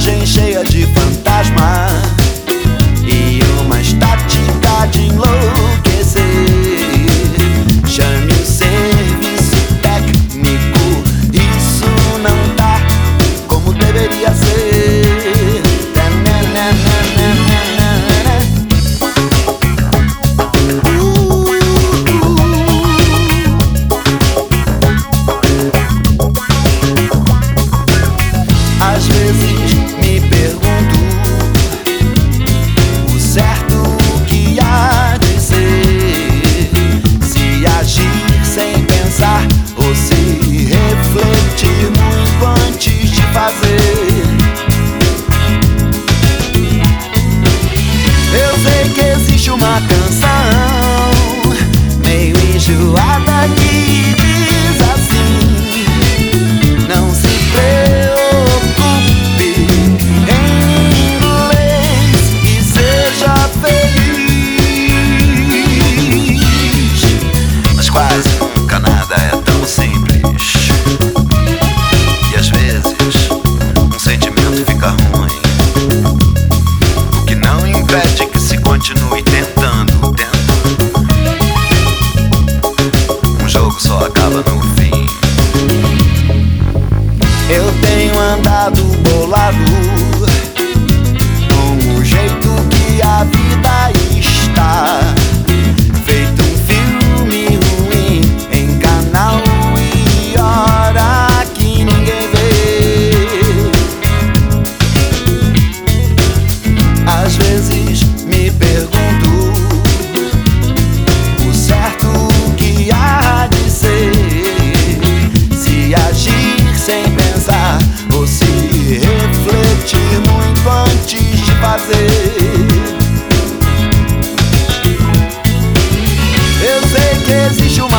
谁谁 andado bolado andado bolado